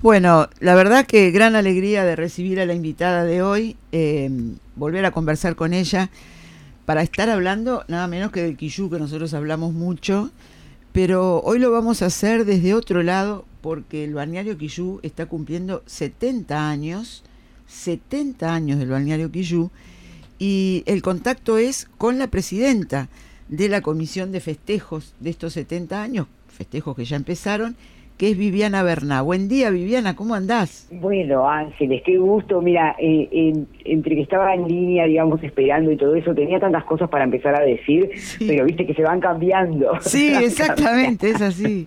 Bueno, la verdad que gran alegría de recibir a la invitada de hoy, eh, volver a conversar con ella para estar hablando nada menos que del Quillú, que nosotros hablamos mucho, pero hoy lo vamos a hacer desde otro lado porque el balneario Quillú está cumpliendo 70 años, 70 años del balneario Quillú, y el contacto es con la presidenta de la comisión de festejos de estos 70 años, festejos que ya empezaron, que es Viviana Berná. Buen día, Viviana, ¿cómo andás? Bueno, Ángeles, qué gusto. Mira, eh, entre que estaba en línea, digamos, esperando y todo eso, tenía tantas cosas para empezar a decir, pero viste que se van cambiando. Sí, exactamente, es así.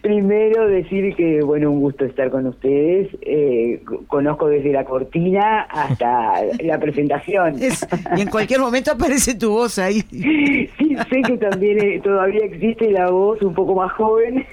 Primero decir que, bueno, un gusto estar con ustedes. Eh, conozco desde la cortina hasta la presentación. y en cualquier momento aparece tu voz ahí. Sí, sé que también eh, todavía existe la voz un poco más joven.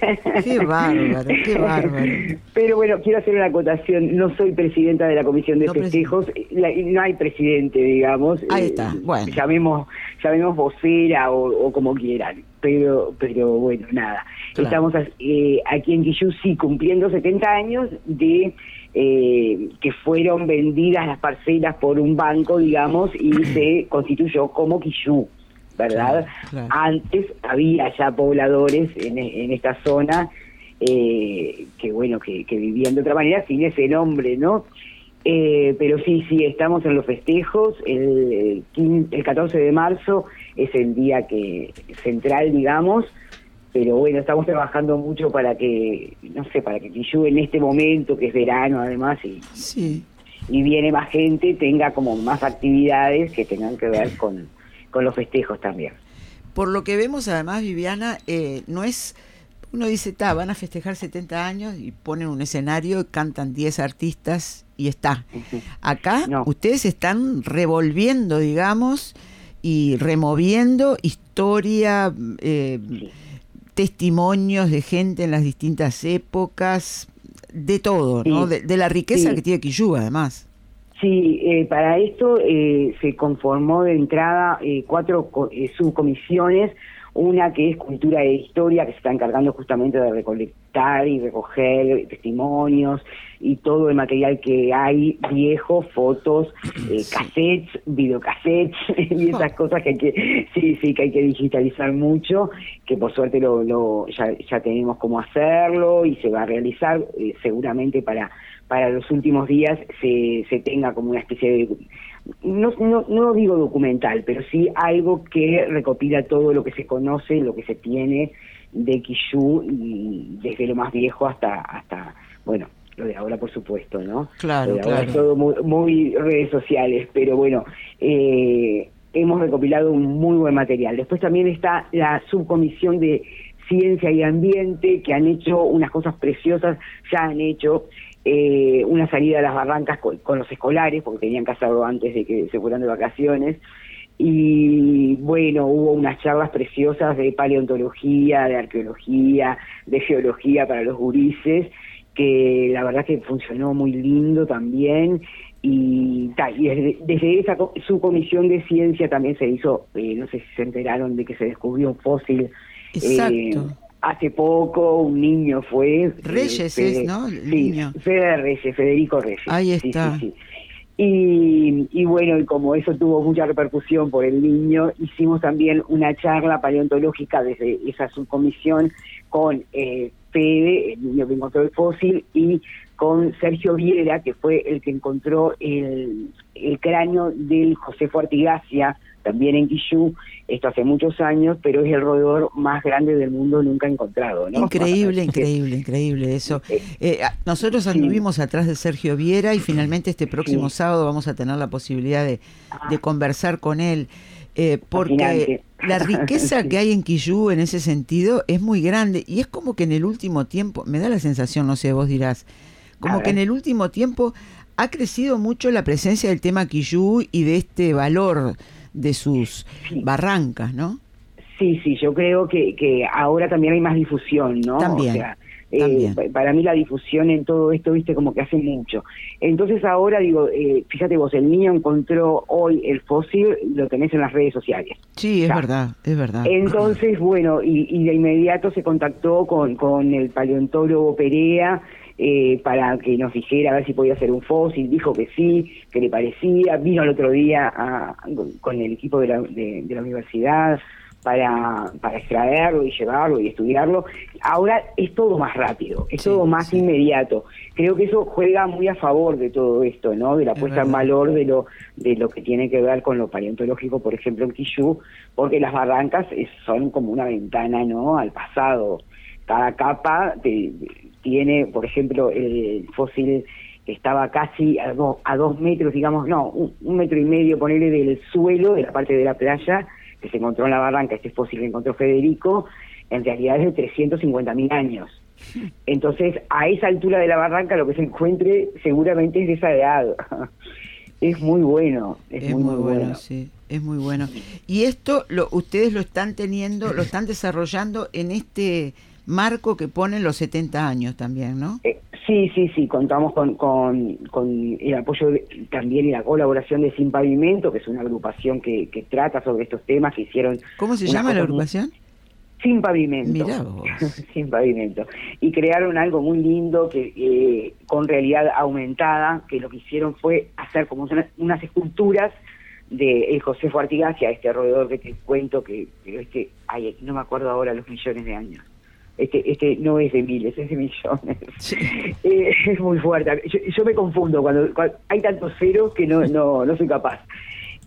Qué bárbaro, qué bárbaro. Pero bueno, quiero hacer una acotación. No soy presidenta de la Comisión de Festejos. no hay presidente, digamos. Ahí eh, está, bueno. Llamemos, llamemos vocera o, como quieran. Pero, pero bueno, nada. Estamos eh, aquí en Quillú, sí, cumpliendo 70 años de eh, que fueron vendidas las parcelas por un banco, digamos, y se constituyó como Quillú. ¿Verdad? Antes había ya pobladores en, en esta zona eh, que, bueno, que, vivían de otra manera sin ese nombre, ¿no? Eh, pero sí, sí, estamos en los festejos. El, el, 14 de marzo es el día que central, digamos. Pero bueno, estamos trabajando mucho para que, no sé, para que Quillú en este momento, que es verano además, y, sí. y viene más gente, tenga como más actividades que tengan que ver con, con los festejos también. Por lo que vemos además, Viviana, eh, no es, uno dice, ta, van a festejar 70 años y ponen un escenario, cantan 10 artistas y está. Acá ustedes están revolviendo, digamos, y removiendo historia, eh, testimonios de gente en las distintas épocas, de todo, ¿no? De, la riqueza que tiene Quillú, además. Sí, eh, para esto eh, se conformó de entrada eh, cuatro subcomisiones, una que es cultura e historia, que se está encargando justamente de recolectar y recoger testimonios y todo el material que hay viejo, fotos, cassettes, videocassettes y esas cosas que hay que, sí, sí, que hay que digitalizar mucho, que por suerte lo, lo ya, ya tenemos cómo hacerlo y se va a realizar seguramente para para los últimos días se, se tenga como una especie de, no, no, no digo documental, pero sí algo que recopila todo lo que se conoce, lo que se tiene de Quillú, desde lo más viejo hasta, hasta bueno, lo de ahora por supuesto, ¿no? Claro, claro. todo muy, redes sociales, pero bueno, eh, hemos recopilado un muy buen material. Después también está la subcomisión de ciencia y ambiente, que han hecho unas cosas preciosas, ya han hecho eh, una salida a las barrancas con, los escolares, porque tenían que hacerlo antes de que se fueran de vacaciones. Y bueno, hubo unas charlas preciosas de paleontología, de arqueología, de geología para los gurises, que la verdad que funcionó muy lindo también. Y, desde, esa su comisión de ciencia también se hizo, eh, no sé si se enteraron de que se descubrió un fósil. Exacto. Eh, hace poco un niño fue... Reyes es, ¿no? sí, Fede Reyes, Federico Reyes. Ahí está. y, y, bueno, y como eso tuvo mucha repercusión por el niño, hicimos también una charla paleontológica desde esa subcomisión con eh, Fede, el niño que encontró el fósil, y con Sergio Viera, que fue el que encontró el, el cráneo del José Fuartigacia, también en Quillú, esto hace muchos años, pero es el roedor más grande del mundo nunca encontrado. ¿no? Increíble, increíble, increíble eso. Eh, eh, nosotros anduvimos atrás de Sergio Viera y finalmente este próximo sábado vamos a tener la posibilidad de, ah. conversar con él. Eh, porque la riqueza que hay en Quillú en ese sentido es muy grande y es como que en el último tiempo, me da la sensación, no sé, vos dirás, como que en el último tiempo ha crecido mucho la presencia del tema Quillú y de este valor de sus barrancas, ¿no? Sí, sí, yo creo que, que ahora también hay más difusión, ¿no? También. Eh, para mí la difusión en todo esto, viste, como que hace mucho. Entonces ahora digo, eh, fíjate vos, el niño encontró hoy el fósil, lo tenés en las redes sociales. Sí, es verdad, es verdad. Entonces, bueno, y, y, de inmediato se contactó con, con el paleontólogo Perea, eh, para que nos dijera a ver si podía ser un fósil, dijo que sí, que le parecía, vino el otro día con el equipo de la, de la universidad para, para extraerlo y llevarlo y estudiarlo. Ahora es todo más rápido, es todo más inmediato. Creo que eso juega muy a favor de todo esto, ¿no? De la puesta en valor de lo de lo que tiene que ver con lo paleontológico, por ejemplo, en Quillú, porque las barrancas son como una ventana, ¿no? Al pasado. Cada capa tiene, por ejemplo, el fósil que estaba casi a, a dos metros, digamos, no, un, un metro y medio, ponerle del suelo, de la parte de la playa, que se encontró en la barranca, este fósil que encontró Federico, en realidad es de 350.000 años. Entonces, a esa altura de la barranca lo que se encuentre seguramente es de esa edad. es muy bueno, es, muy, bueno, sí, es muy bueno. Y esto lo, ustedes lo están teniendo, lo están desarrollando en este marco que ponen los 70 años también, ¿no? Eh, sí, sí, sí, contamos con, con, el apoyo también y la colaboración de Sin Pavimento, que es una agrupación que, que trata sobre estos temas que hicieron... ¿Cómo se llama la agrupación? Sin Pavimento. Mirá vos. Sin Pavimento. Y crearon algo muy lindo que eh, con realidad aumentada, que lo que hicieron fue hacer como unas, esculturas de el José Artigacia, este roedor que te cuento que, este, ay, no me acuerdo ahora los millones de años este, este no es de miles, es de millones. Eh, es muy fuerte. Yo, me confundo cuando, hay tantos ceros que no, no, no soy capaz.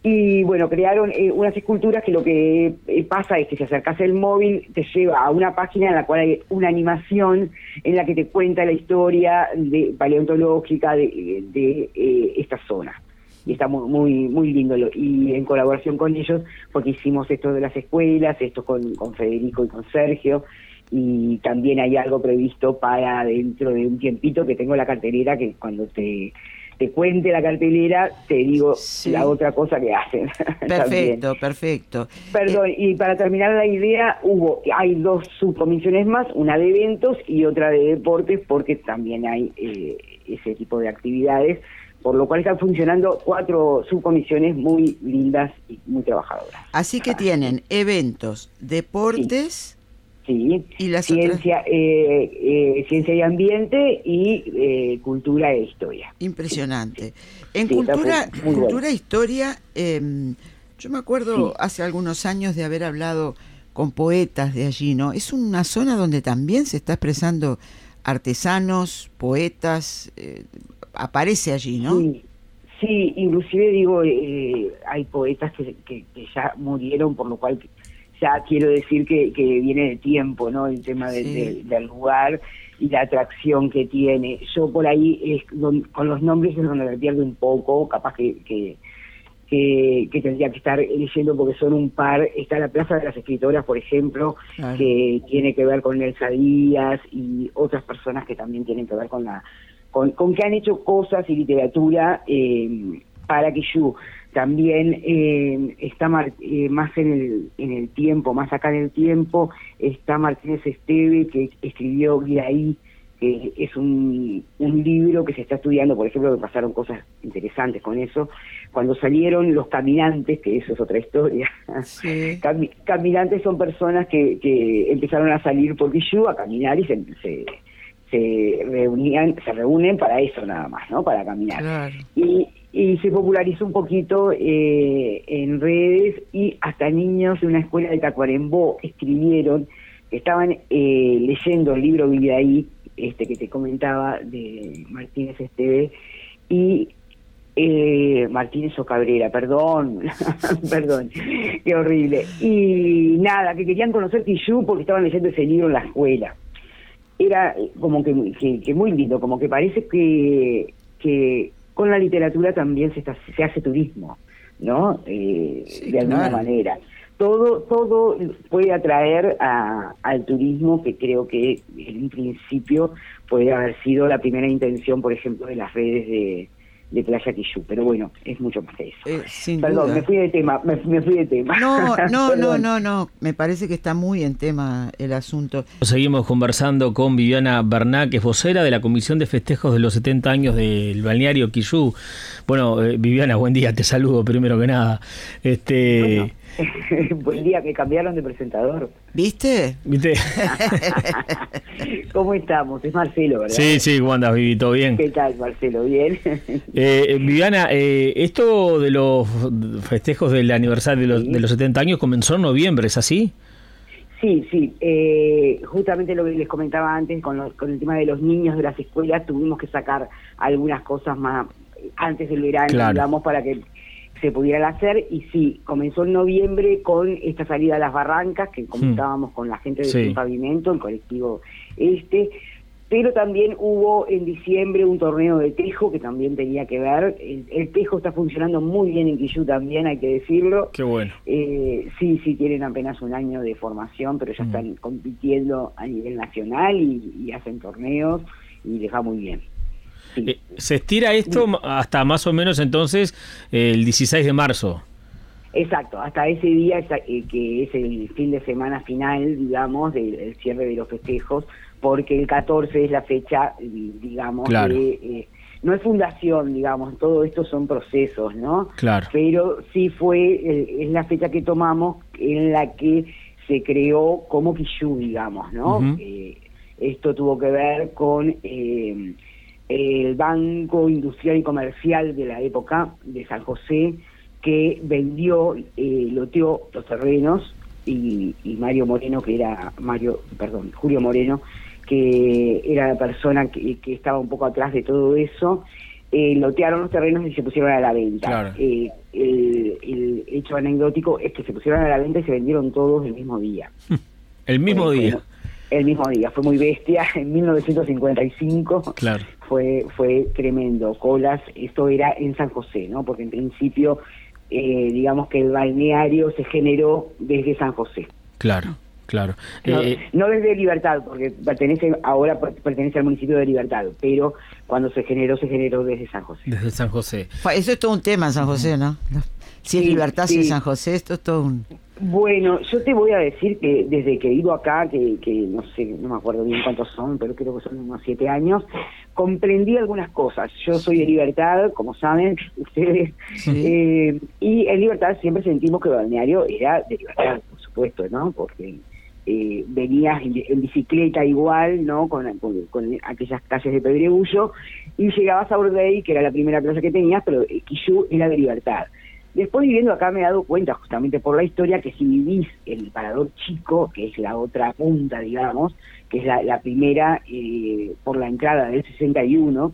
Y bueno, crearon eh, unas esculturas que lo que eh, pasa es que si acercas el móvil te lleva a una página en la cual hay una animación en la que te cuenta la historia de, paleontológica de, de esta zona y está muy, muy muy lindo y en colaboración con ellos porque hicimos esto de las escuelas esto con, con Federico y con Sergio y también hay algo previsto para dentro de un tiempito que tengo la cartelera que cuando te, te cuente la cartelera te digo la otra cosa que hacen. Perfecto, perfecto. Perdón, y para terminar la idea, hubo hay dos subcomisiones más, una de eventos y otra de deportes porque también hay eh, ese tipo de actividades por lo cual están funcionando cuatro subcomisiones muy lindas y muy trabajadoras. Así que tienen eventos, deportes, Sí, ¿Y la ciencia, eh, eh, ciencia y ambiente y eh, cultura e historia. Impresionante. En cultura, cultura e historia, em, yo me acuerdo hace algunos años de haber hablado con poetas de allí, ¿no? Es una zona donde también se está expresando artesanos, poetas, aparece allí, ¿no? Sí. Sí, inclusive digo, hay poetas que, que, ya murieron, por lo cual ya quiero decir que, que viene de tiempo, ¿no? El tema del lugar y la atracción que tiene. Yo por ahí, es con los nombres es donde me pierdo un poco, capaz que, que, que, tendría que estar leyendo porque son un par. Está la Plaza de las Escritoras, por ejemplo, que tiene que ver con Elsa Díaz y otras personas que también tienen que ver con la con, con que han hecho cosas y literatura eh, para Quillú también eh, está eh, más en el, en el tiempo, más acá en el tiempo, está Martínez Esteve, que escribió ahí que es un, un libro que se está estudiando, por ejemplo, que pasaron cosas interesantes con eso. Cuando salieron los caminantes, que eso es otra historia, caminantes son personas que, que empezaron a salir por Quillú a caminar y se, se, se reunían, se reúnen para eso nada más, ¿no? Para caminar. Y, y se popularizó un poquito eh, en redes y hasta niños de una escuela de Tacuarembó escribieron, estaban eh, leyendo el libro Vive ahí, este que te comentaba de Martínez Esteve, y eh, Martínez o Cabrera, perdón, perdón, qué horrible. Y nada, que querían conocer Tijú porque estaban leyendo ese libro en la escuela. Era como que, que muy lindo, como que parece que, que con la literatura también se, se hace turismo, ¿no? Eh, de alguna manera. Todo, todo puede atraer al turismo, que creo que en un principio puede haber sido la primera intención, por ejemplo, de las redes de, de Playa Quillú, pero bueno, es mucho más que eso. Eh, Perdón, me fui de tema, me, fui de tema. No, no, no, no, no, me parece que está muy en tema el asunto. Seguimos conversando con Viviana Berná, que es vocera de la Comisión de Festejos de los 70 años del balneario Quillú. Bueno, eh, Viviana, buen día, te saludo primero que nada. Este, Buen día, que cambiaron de presentador. ¿Viste? ¿Viste? ¿Cómo estamos? Es Marcelo, ¿verdad? Sí, sí, ¿cómo andas, Vivi? ¿Todo bien? ¿Qué tal, Marcelo? ¿Bien? Eh, Viviana, eh, esto de los festejos del aniversario de los, de los 70 años comenzó en noviembre, ¿es así? Sí, sí. Eh, justamente lo que les comentaba antes con, con el tema de los niños de las escuelas, tuvimos que sacar algunas cosas más antes del verano, digamos, para que se pudiera hacer y sí, comenzó en noviembre con esta salida a las barrancas que comentábamos con la gente del pavimento, el colectivo este, pero también hubo en diciembre un torneo de tejo que también tenía que ver, el, tejo está funcionando muy bien en Quillú también, hay que decirlo. Qué bueno. Eh, sí, sí, tienen apenas un año de formación, pero ya mm. están compitiendo a nivel nacional y, hacen torneos y les va muy bien. Eh, se estira esto hasta más o menos entonces el 16 de marzo. Exacto, hasta ese día eh, que es el fin de semana final, digamos, del cierre de los festejos, porque el 14 es la fecha, digamos, de, eh, no es fundación, digamos, todo esto son procesos, ¿no? Claro. Pero sí fue, es la fecha que tomamos en la que se creó como Quillú, digamos, ¿no? esto tuvo que ver con el Banco Industrial y Comercial de la época de San José, que vendió, eh, loteó los terrenos, y, Mario Moreno, que era, Mario, perdón, Julio Moreno, que era la persona que, estaba un poco atrás de todo eso, eh, lotearon los terrenos y se pusieron a la venta. Eh, el, hecho anecdótico es que se pusieron a la venta y se vendieron todos el mismo día. El mismo día. el mismo día, fue muy bestia, en 1955 claro. Fue, fue tremendo. Colas, esto era en San José, ¿no? Porque en principio, eh, digamos que el balneario se generó desde San José. Claro. Claro. No, eh, desde Libertad, porque pertenece ahora pertenece al municipio de Libertad, pero cuando se generó, se generó desde San José. Desde San José. Eso es todo un tema en San José, ¿no? Si es Libertad, si es San José, esto es todo un... Bueno, yo te voy a decir que desde que vivo acá, que, que no sé, no me acuerdo bien cuántos son, pero creo que son unos siete años, comprendí algunas cosas. Yo soy de Libertad, como saben ustedes, eh, y en Libertad siempre sentimos que el balneario era de Libertad, por supuesto, ¿no? Porque eh, venías en, bicicleta igual, ¿no? Con, aquellas calles de Pedregullo, y llegabas a Bordey, que era la primera plaza que tenías, pero Quillú era de Libertad. Después viviendo acá me he dado cuenta, justamente por la historia, que si vivís el Parador Chico, que es la otra punta, digamos, que es la, primera eh, por la entrada del 61,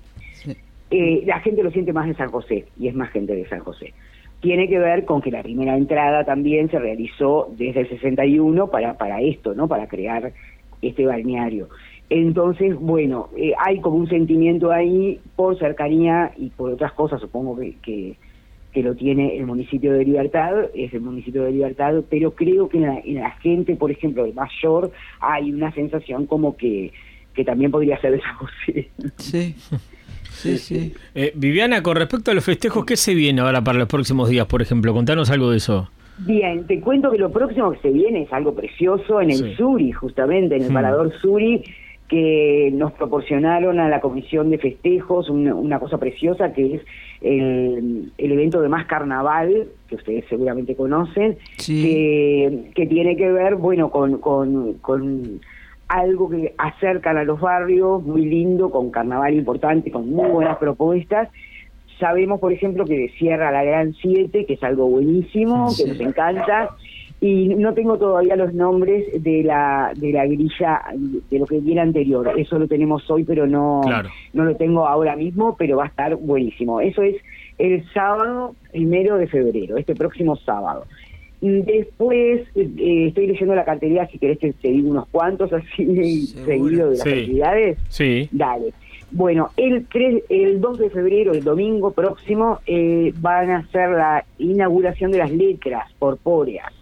eh, la gente lo siente más de San José, y es más gente de San José. Tiene que ver con que la primera entrada también se realizó desde el 61 para, para esto, ¿no? Para crear este balneario. Entonces, bueno, eh, hay como un sentimiento ahí por cercanía y por otras cosas, supongo que que lo tiene el municipio de Libertad, es el municipio de Libertad, pero creo que en la, gente, por ejemplo, de mayor, hay una sensación como que, que también podría ser de San José. Sí. Sí, sí. Eh, Viviana, con respecto a los festejos, ¿qué se viene ahora para los próximos días, por ejemplo? Contanos algo de eso. Bien, te cuento que lo próximo que se viene es algo precioso en el Suri, justamente, en el hmm. Parador Suri, que nos proporcionaron a la Comisión de Festejos una, cosa preciosa que es el, evento de más carnaval, que ustedes seguramente conocen, que, tiene que ver, bueno, con, con, algo que acercan a los barrios, muy lindo, con carnaval importante, con muy buenas propuestas. Sabemos, por ejemplo, que cierra la Gran Siete, que es algo buenísimo, que nos encanta y no tengo todavía los nombres de la de la grilla de lo que viene anterior. Eso lo tenemos hoy pero no no lo tengo ahora mismo pero va a estar buenísimo. Eso es el sábado primero de febrero este próximo sábado. Después eh, estoy leyendo la cartería si querés que te diga unos cuantos así seguido de las actividades. Sí. Dale bueno, el, el 2 de febrero, el domingo próximo, eh, van a hacer la inauguración de las letras corpóreas.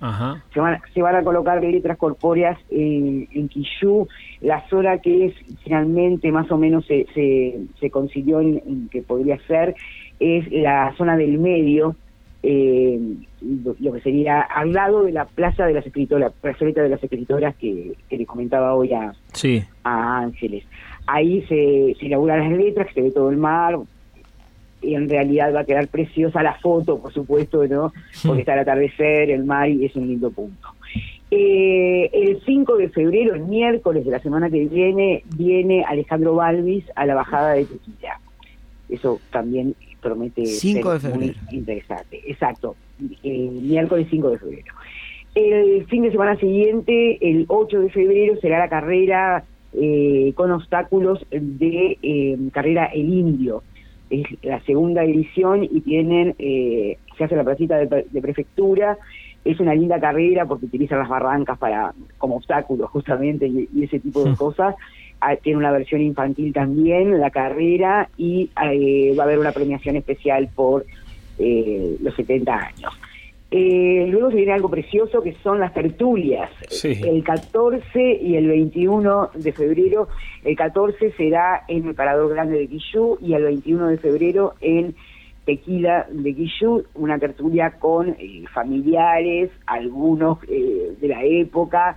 Se, van, se van a colocar letras corpóreas en, en Quillú, la zona que es finalmente más o menos se, se, consiguió en, que podría ser, es la zona del medio, eh, lo que sería al lado de la plaza de las escritoras, plazoleta de las escritoras que, que le comentaba hoy a, a Ángeles. Ahí se, se inauguran las letras, que se ve todo el mar, en realidad va a quedar preciosa la foto, por supuesto, ¿no? Porque está el atardecer, el mar y es un lindo punto. Eh, el 5 de febrero, el miércoles de la semana que viene, viene Alejandro Balvis a la bajada de Tequila. Eso también promete 5 ser muy interesante. Exacto, el miércoles 5 de febrero. El fin de semana siguiente, el 8 de febrero, será la carrera eh, con obstáculos de eh, carrera El Indio. Es la segunda edición y tienen, eh, se hace la placita de, prefectura. Es una linda carrera porque utilizan las barrancas para como obstáculos justamente y, ese tipo de cosas. Ah, tiene una versión infantil también, la carrera, y va a haber una premiación especial por los 70 años. Eh, luego se viene algo precioso que son las tertulias. El 14 y el 21 de febrero, el 14 será en el Parador Grande de Quillú y el 21 de febrero en Tequila de Quillú, una tertulia con eh, familiares, algunos eh, de la época,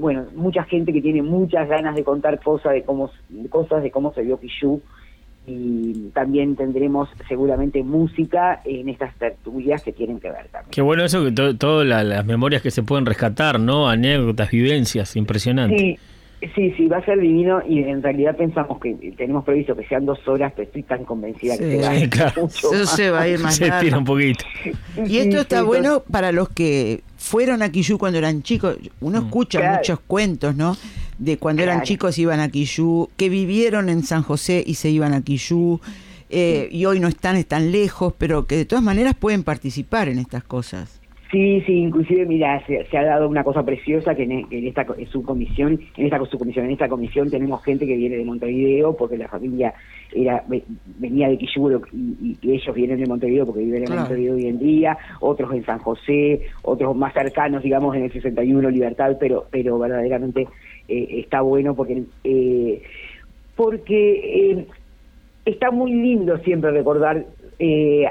bueno, mucha gente que tiene muchas ganas de contar cosas de cómo, cosas de cómo se vio Quillú y también tendremos seguramente música en estas tertulias que tienen que ver también. Qué bueno eso, que todas las memorias que se pueden rescatar, ¿no? Anécdotas, vivencias, impresionante. Sí. Sí, sí, va a ser divino y en realidad pensamos que tenemos previsto que sean dos horas, pero estoy tan convencida que se va a ir Eso se va a ir más Se tira un poquito. Y esto está bueno para los que fueron a Quillú cuando eran chicos. Uno mm. escucha muchos cuentos, ¿no? De cuando eran chicos iban a Quillú, que vivieron en San José y se iban a Quillú, eh, y hoy no están, están lejos, pero que de todas maneras pueden participar en estas cosas. Sí, sí, inclusive, mira, se, ha dado una cosa preciosa que en, esta en su comisión, en esta comisión, en esta comisión tenemos gente que viene de Montevideo porque la familia era venía de Quillú y, ellos vienen de Montevideo porque viven en Montevideo hoy en día, otros en San José, otros más cercanos, digamos, en el 61 Libertad, pero pero verdaderamente eh, está bueno porque eh, porque eh, está muy lindo siempre recordar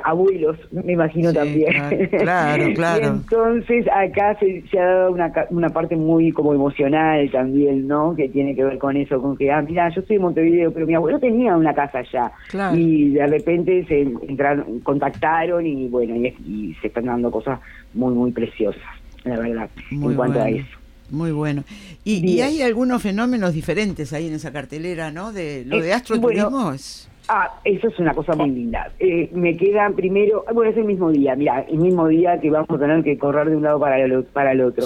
abuelos, me imagino también. Claro, claro. entonces acá se, ha dado una, una parte muy como emocional también, ¿no? Que tiene que ver con eso, con que, ah, mira, yo soy de Montevideo, pero mi abuelo tenía una casa allá. Y de repente se entraron, contactaron y bueno, y, se están dando cosas muy, muy preciosas, la verdad, en cuanto a eso. Muy bueno. Y, hay algunos fenómenos diferentes ahí en esa cartelera, ¿no? De lo de eh, astroturismo. Ah, eso es una cosa muy linda. Eh, me quedan primero, bueno, es el mismo día, mira, el mismo día que vamos a tener que correr de un lado para el, para el otro.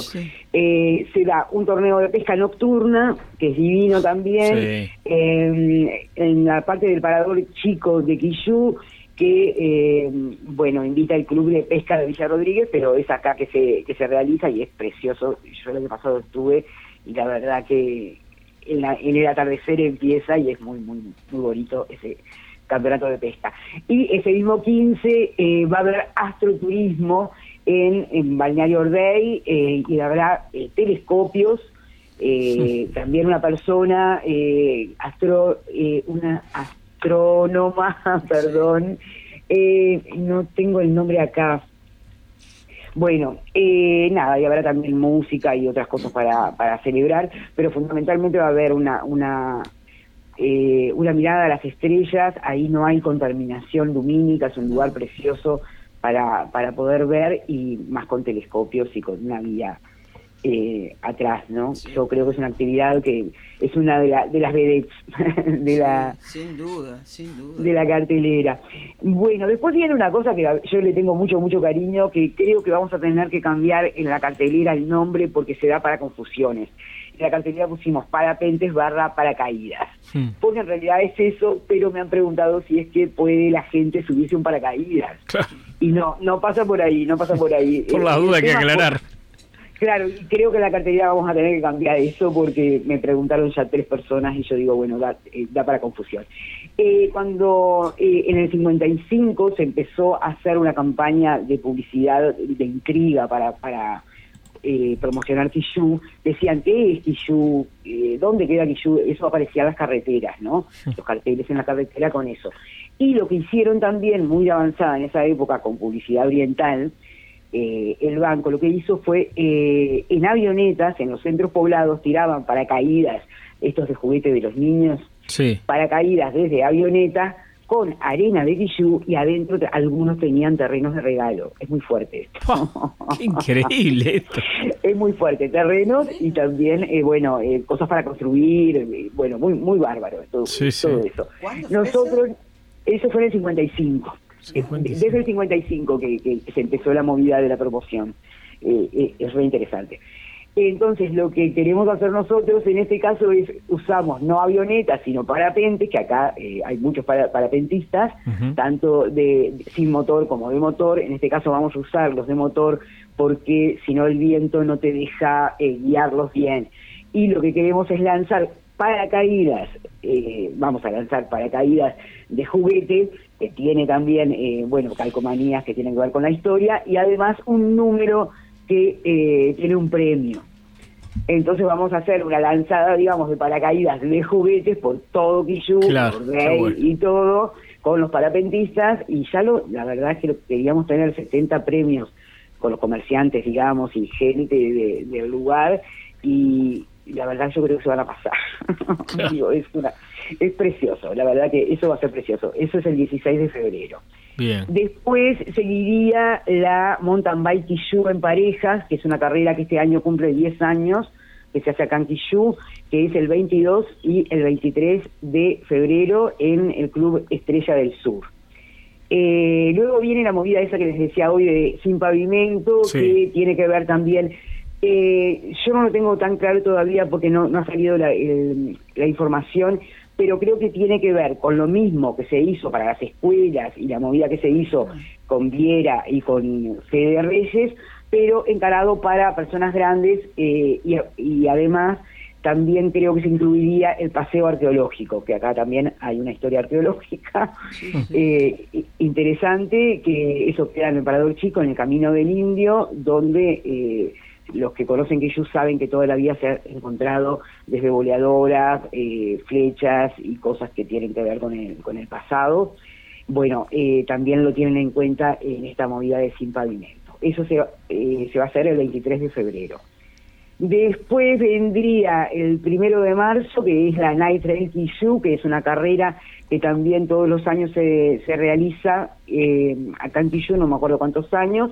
Eh, se da un torneo de pesca nocturna, que es divino también, en la parte del parador chico de Quillú, que, eh, bueno, invita el Club de Pesca de Villa Rodríguez, pero es acá que se, que se realiza y es precioso. Yo el año pasado estuve y la verdad que en, el atardecer empieza y es muy, muy, muy bonito ese campeonato de pesca. Y ese mismo 15 eh, va a haber astroturismo en, en Balneario Ordey eh, y habrá eh, telescopios. también una persona, astro, una astrónoma, perdón, eh, no tengo el nombre acá. Bueno, eh, nada, y habrá también música y otras cosas para, para celebrar, pero fundamentalmente va a haber una, una, eh, una mirada a las estrellas, ahí no hay contaminación lumínica, es un lugar precioso para, para poder ver y más con telescopios y con una guía eh, atrás, ¿no? Yo creo que es una actividad que es una de, de las vedettes de la sin duda, sin duda. de la cartelera. Bueno, después viene una cosa que yo le tengo mucho mucho cariño, que creo que vamos a tener que cambiar en la cartelera el nombre porque se da para confusiones. En la cartelera pusimos parapentes barra paracaídas. Hmm. Porque en realidad es eso, pero me han preguntado si es que puede la gente subirse un paracaídas. Y no, no pasa por ahí, no pasa por ahí. por la duda hay que aclarar. Claro, y creo que la cartelería vamos a tener que cambiar eso porque me preguntaron ya tres personas y yo digo, bueno, da, eh, para confusión. Eh, cuando eh, en el 55 se empezó a hacer una campaña de publicidad, de intriga para, para promocionar Quillú, decían, ¿qué es Quillú? ¿Dónde queda Quillú? Eso aparecía en las carreteras, ¿no? Los carteles en la carretera con eso. Y lo que hicieron también, muy avanzada en esa época, con publicidad oriental, eh, el banco lo que hizo fue eh, en avionetas, en los centros poblados, tiraban paracaídas, estos de juguete de los niños, sí. paracaídas desde avioneta con arena de Quillú y adentro algunos tenían terrenos de regalo. Es muy fuerte esto. qué increíble esto. es muy fuerte, terrenos y también, eh, bueno, eh, cosas para construir, eh, bueno, muy muy bárbaro todo, todo eso. Nosotros, eso fue en el 55. Desde el 55 que, que, se empezó la movida de la promoción. es re interesante. Entonces, lo que queremos hacer nosotros en este caso es usamos no avionetas, sino parapentes, que acá eh, hay muchos parapentistas, tanto de sin motor como de motor. En este caso vamos a usar los de motor porque si no el viento no te deja eh, guiarlos bien. Y lo que queremos es lanzar paracaídas, eh, vamos a lanzar paracaídas de juguete, que tiene también, bueno, calcomanías que tienen que ver con la historia, y además un número que eh, tiene un premio. Entonces vamos a hacer una lanzada, digamos, de paracaídas de juguetes por todo Quillú, por Rey y todo, con los parapentistas, y ya lo, la verdad es que queríamos tener 70 premios con los comerciantes, digamos, y gente del lugar, y la verdad yo creo que se van a pasar. es, una, es precioso, la verdad que eso va a ser precioso. Eso es el 16 de febrero. Después seguiría la Mountain Bike Quillú en parejas, que es una carrera que este año cumple 10 años, que se hace acá en Quillú, que es el 22 y el 23 de febrero en el Club Estrella del Sur. Eh, luego viene la movida esa que les decía hoy de Sin Pavimento, que tiene que ver también eh, yo no lo tengo tan claro todavía porque no, no ha salido la, la, información, pero creo que tiene que ver con lo mismo que se hizo para las escuelas y la movida que se hizo con Viera y con Fede Reyes, pero encarado para personas grandes eh, y, además también creo que se incluiría el paseo arqueológico, que acá también hay una historia arqueológica eh, interesante, que eso queda en el Parador Chico, en el Camino del Indio, donde... Eh, los que conocen que ellos saben que toda la vida se ha encontrado desde boleadoras, eh, flechas y cosas que tienen que ver con el, con el pasado. Bueno, eh, también lo tienen en cuenta en esta movida de Sin Pavimento. Eso se, eh, se va a hacer el 23 de febrero. Después vendría el primero de marzo, que es la Night Trail Kishu, que es una carrera que también todos los años se, se realiza acá en Kishu, no me acuerdo cuántos años,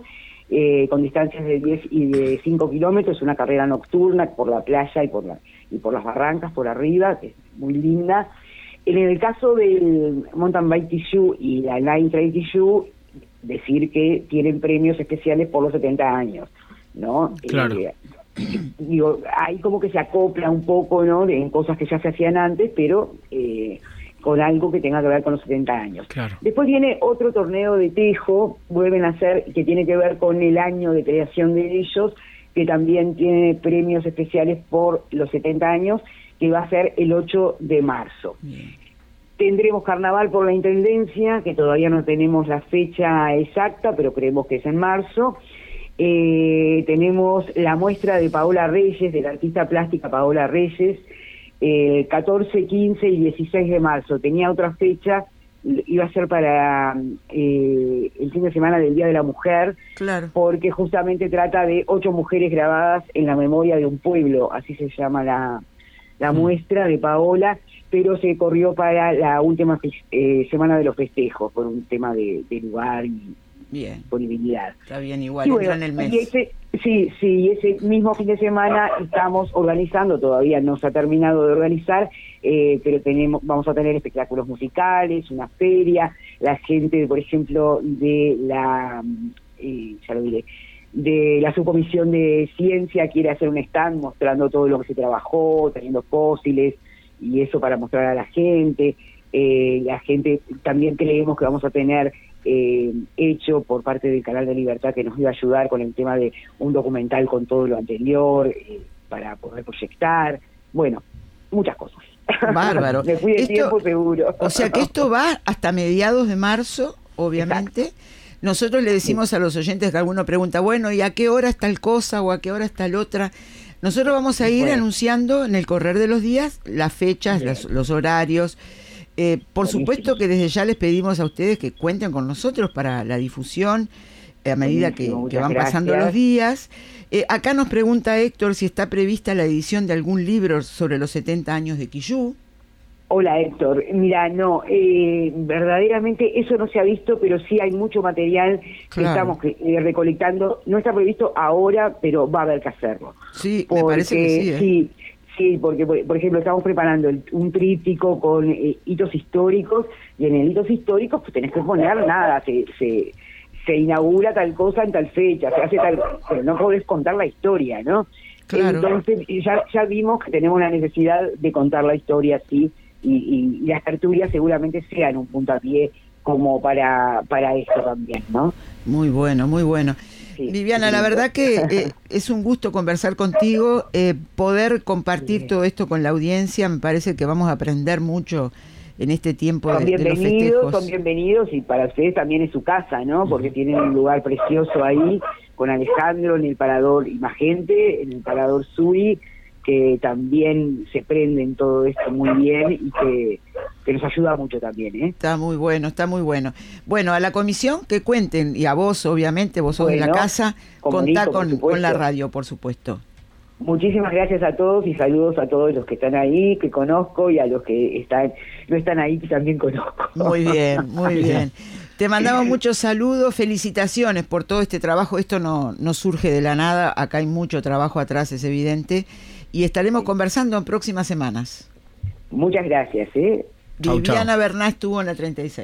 eh, con distancias de 10 y de 5 kilómetros, una carrera nocturna por la playa y por, la, y por las barrancas, por arriba, que es muy linda. En el caso del Mountain Bike Tissue y la Line Trail Tissue, decir que tienen premios especiales por los 70 años, ¿no? Claro. Eh, digo, ahí como que se acopla un poco, ¿no? En cosas que ya se hacían antes, pero eh, con algo que tenga que ver con los 70 años. Después viene otro torneo de tejo, vuelven a hacer, que tiene que ver con el año de creación de ellos, que también tiene premios especiales por los 70 años, que va a ser el 8 de marzo. Tendremos carnaval por la Intendencia, que todavía no tenemos la fecha exacta, pero creemos que es en marzo. Eh, tenemos la muestra de Paola Reyes, de la artista plástica Paola Reyes, el 14, 15 y 16 de marzo. Tenía otra fecha, iba a ser para eh, el fin de semana del Día de la Mujer, claro. porque justamente trata de ocho mujeres grabadas en la memoria de un pueblo, así se llama la, la mm. muestra de Paola, pero se corrió para la última eh, semana de los festejos, por un tema de, de lugar y, Bien. disponibilidad. Está bien, igual, en el mes. ese, sí, sí, ese mismo fin de semana estamos organizando, todavía no se ha terminado de organizar, eh, pero tenemos, vamos a tener espectáculos musicales, una feria, la gente, por ejemplo, de la, eh, ya lo diré, de la subcomisión de ciencia quiere hacer un stand mostrando todo lo que se trabajó, teniendo fósiles y eso para mostrar a la gente. Eh, la gente también creemos que vamos a tener eh, hecho por parte del Canal de Libertad que nos iba a ayudar con el tema de un documental con todo lo anterior eh, para poder proyectar. Bueno, muchas cosas. Bárbaro. Me fui de tiempo seguro. O sea que esto va hasta mediados de marzo, obviamente. Nosotros le decimos a los oyentes que alguno pregunta, bueno, ¿y a qué hora está el cosa o a qué hora está el otra? Nosotros vamos a ir anunciando en el correr de los días las fechas, los horarios. Eh, por supuesto que desde ya les pedimos a ustedes que cuenten con nosotros para la difusión eh, a medida que, van pasando los días. Eh, acá nos pregunta Héctor si está prevista la edición de algún libro sobre los 70 años de Quillú. Hola Héctor, mira, no, eh, verdaderamente eso no se ha visto, pero sí hay mucho material que estamos eh, recolectando. No está previsto ahora, pero va a haber que hacerlo. Sí, me parece que sí. ¿eh? Sí, sí, porque por, ejemplo estamos preparando un tríptico con hitos históricos y en el hitos históricos pues tenés que poner nada, se, se, se inaugura tal cosa en tal fecha, se hace tal, pero no podés contar la historia, ¿no? Claro. Entonces ya, ya vimos que tenemos la necesidad de contar la historia así y, las tertulias seguramente sean un puntapié como para, para esto también, ¿no? Muy bueno, muy bueno. Viviana, la verdad que eh, es un gusto conversar contigo, eh, poder compartir todo esto con la audiencia, me parece que vamos a aprender mucho en este tiempo son de, bienvenidos, Son bienvenidos y para ustedes también es su casa, ¿no? Porque tienen un lugar precioso ahí con Alejandro en el parador Imagente, en el parador Sui, que también se prenden todo esto muy bien y que, nos ayuda mucho también. ¿eh? Está muy bueno, está muy bueno. Bueno, a la comisión que cuenten, y a vos obviamente, vos sos de la casa, contá con, con la radio, por supuesto. Muchísimas gracias a todos y saludos a todos los que están ahí, que conozco, y a los que están no están ahí, que también conozco. Muy bien, muy bien. Te mandamos muchos saludos, felicitaciones por todo este trabajo. Esto no, no surge de la nada, acá hay mucho trabajo atrás, es evidente y estaremos conversando en próximas semanas. Muchas gracias. ¿eh? Viviana Berná estuvo en la 36.